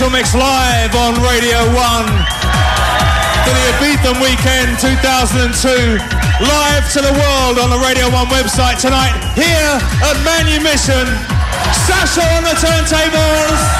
Essential Mix live on Radio 1 for the Ibiza Weekend 2002. Live to the world on the Radio 1 website tonight here at Manumission. Sasha on the turntables.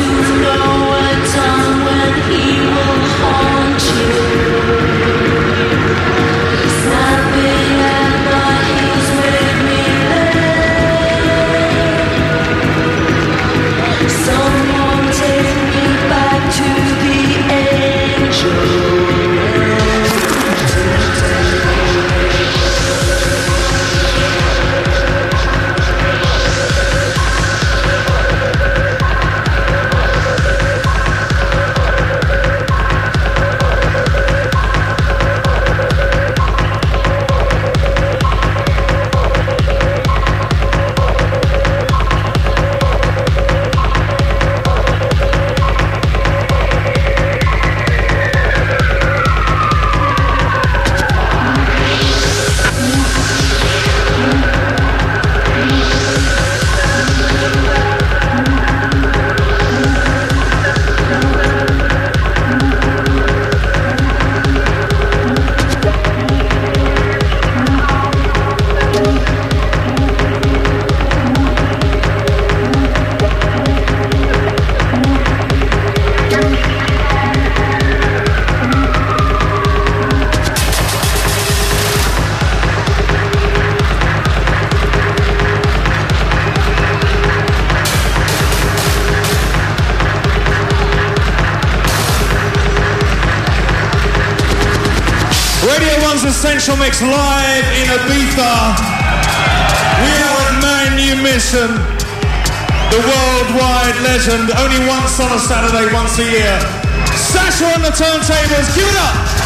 to know what time Live in Ibiza. We are at Manumission, the worldwide legend, only once on a Saturday, once a year. Sasha on the turntables, give it up!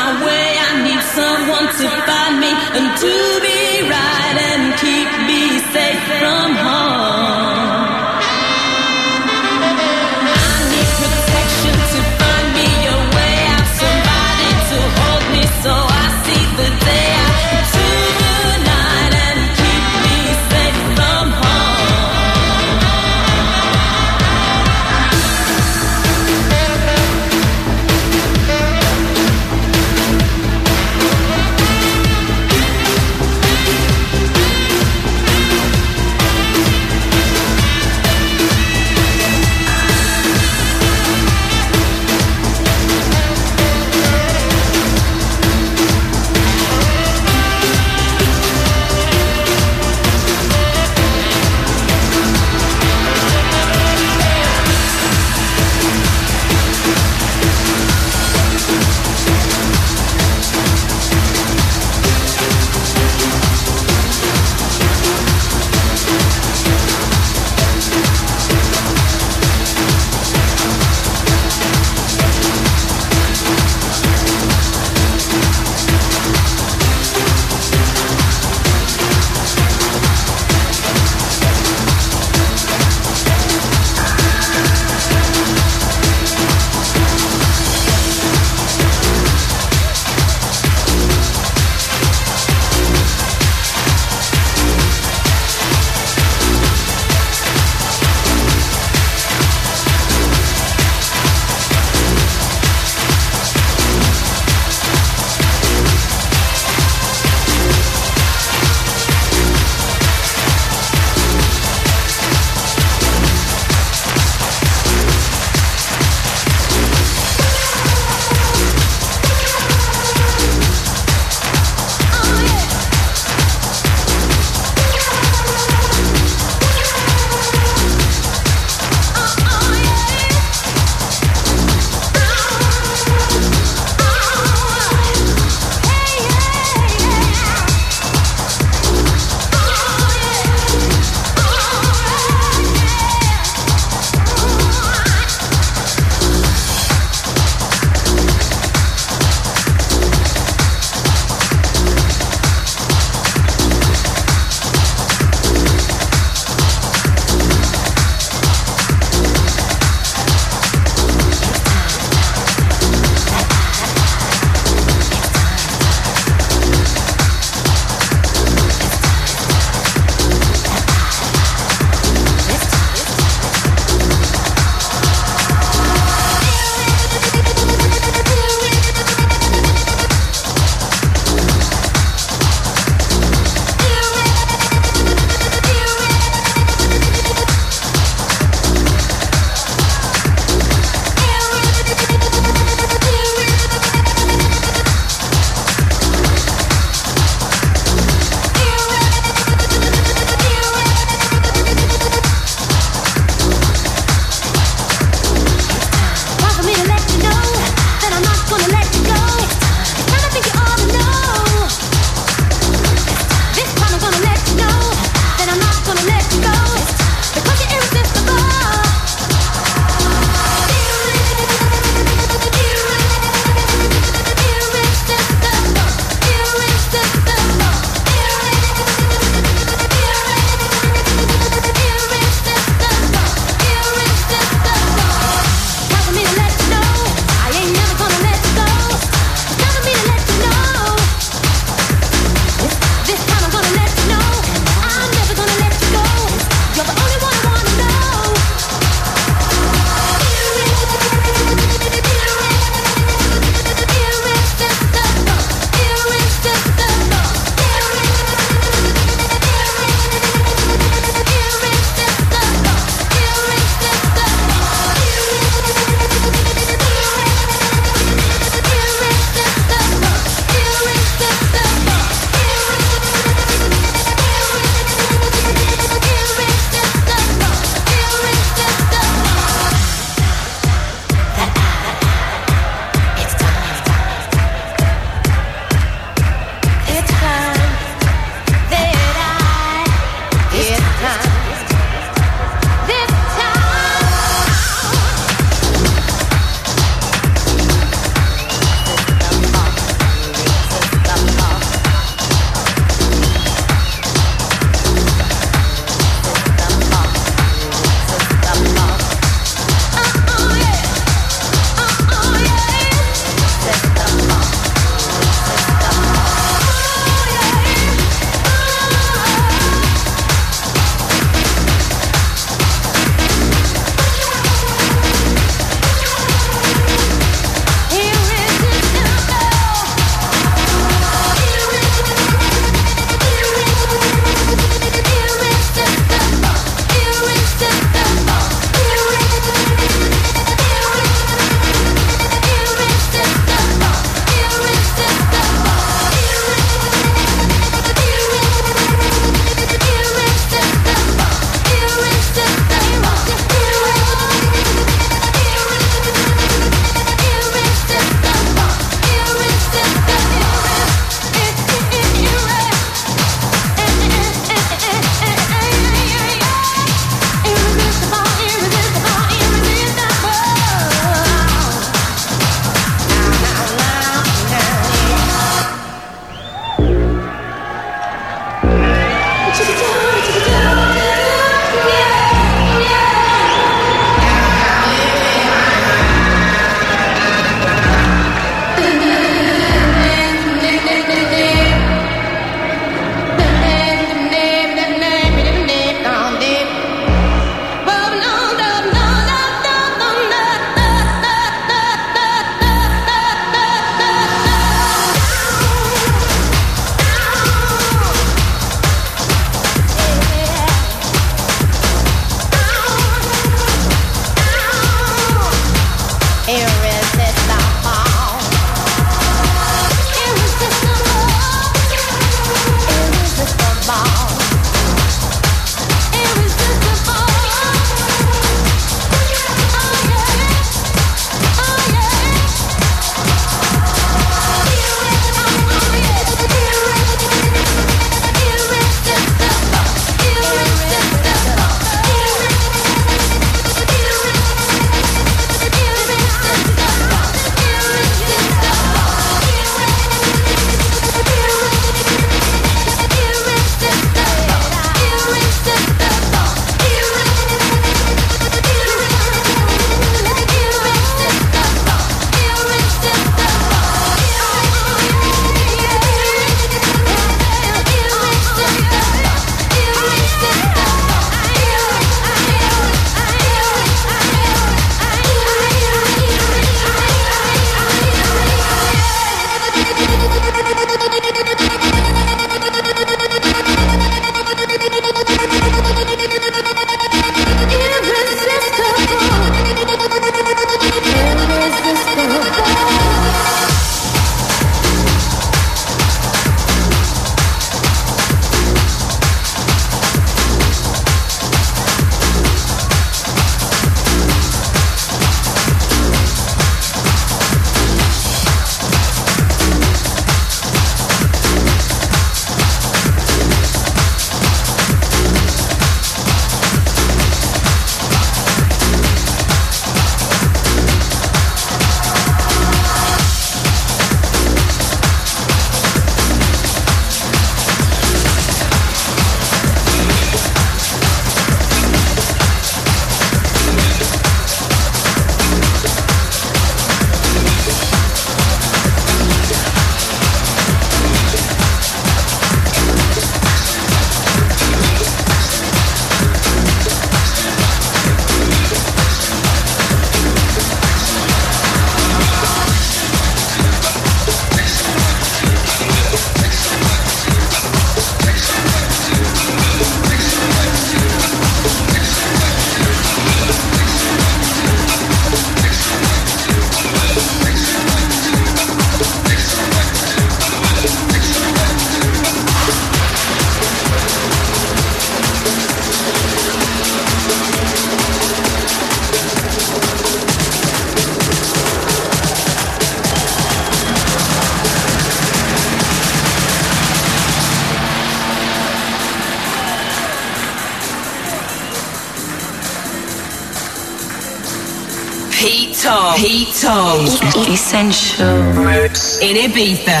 In Ibiza.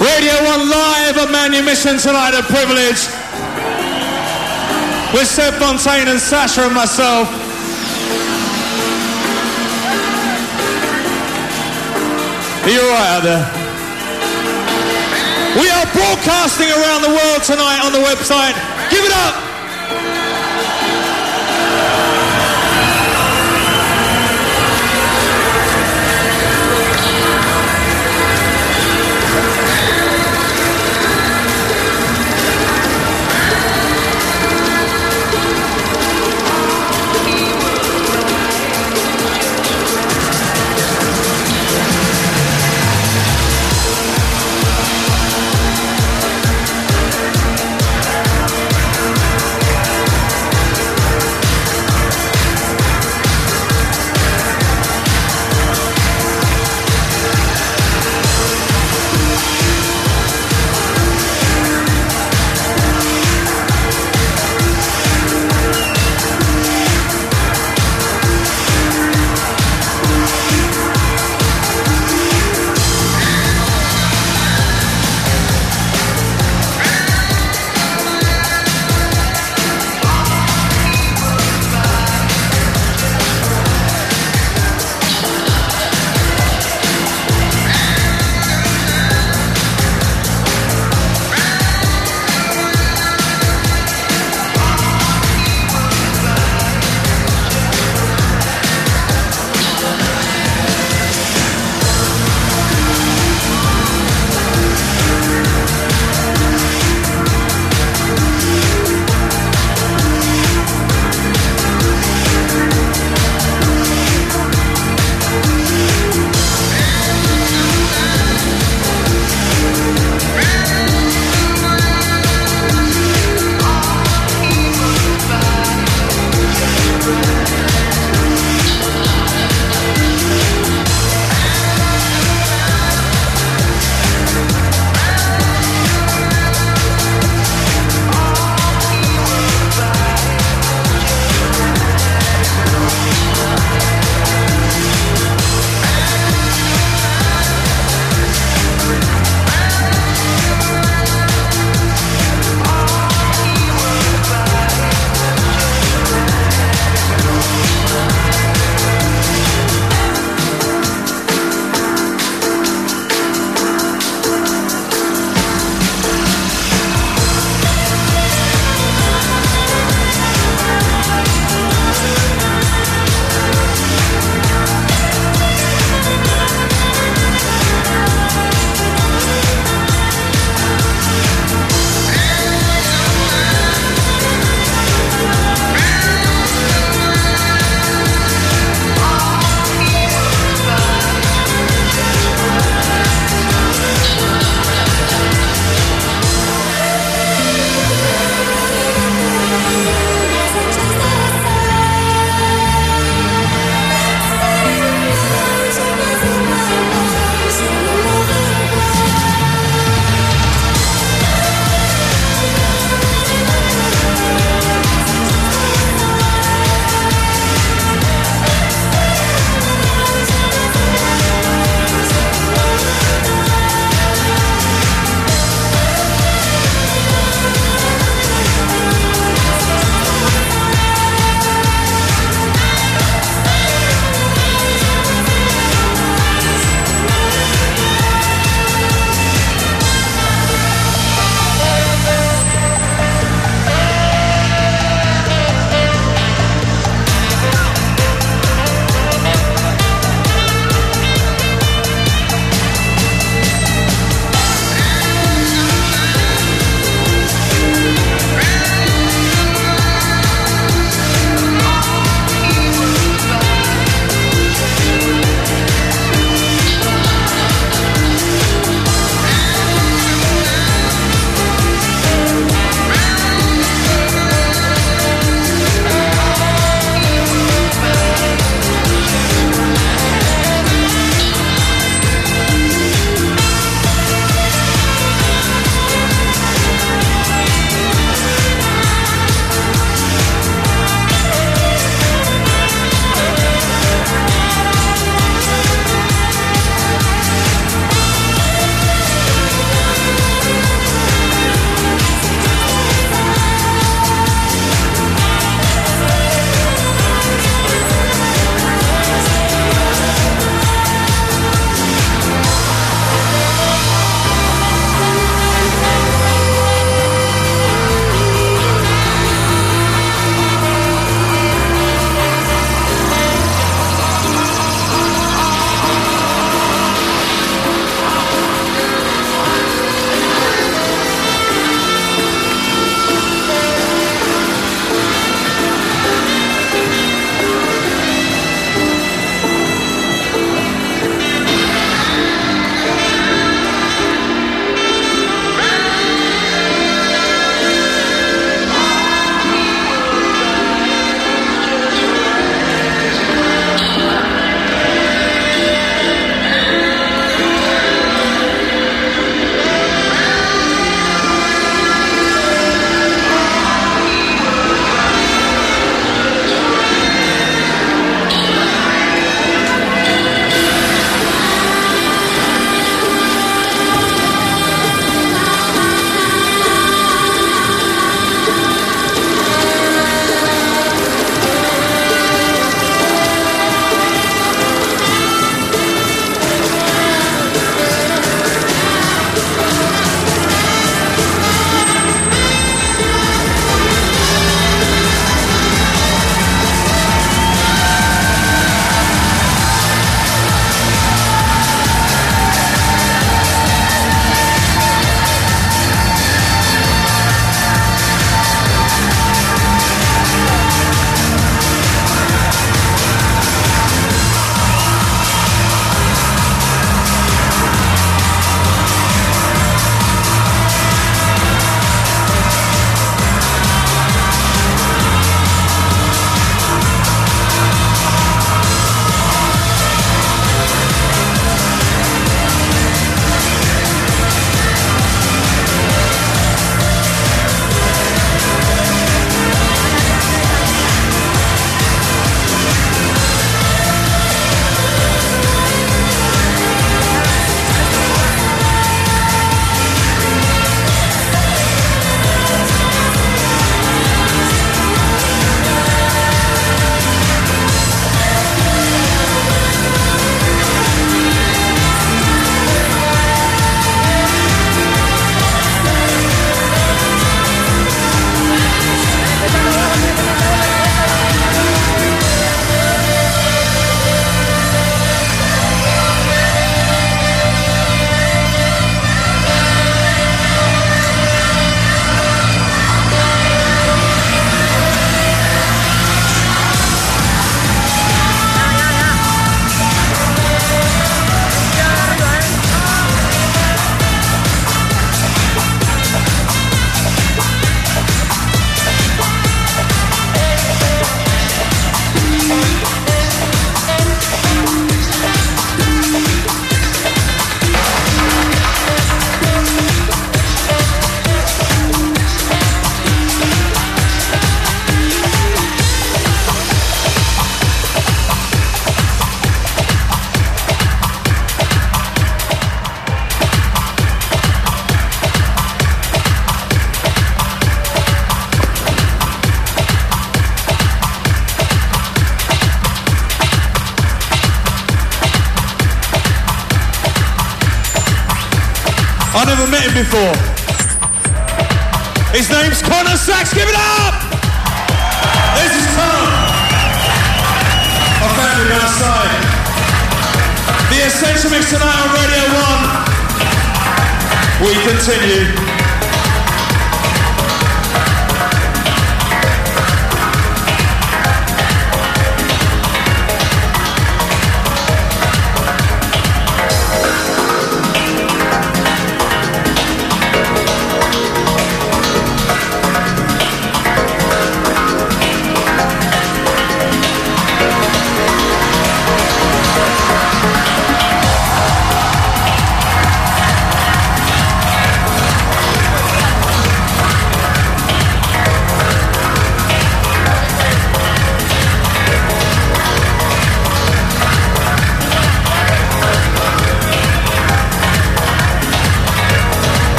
Radio 1 live at Manumission tonight at Privilege. With Seb Fontaine and Sasha and myself. Are you alright out there? We are broadcasting around the world tonight on the website. Give it up!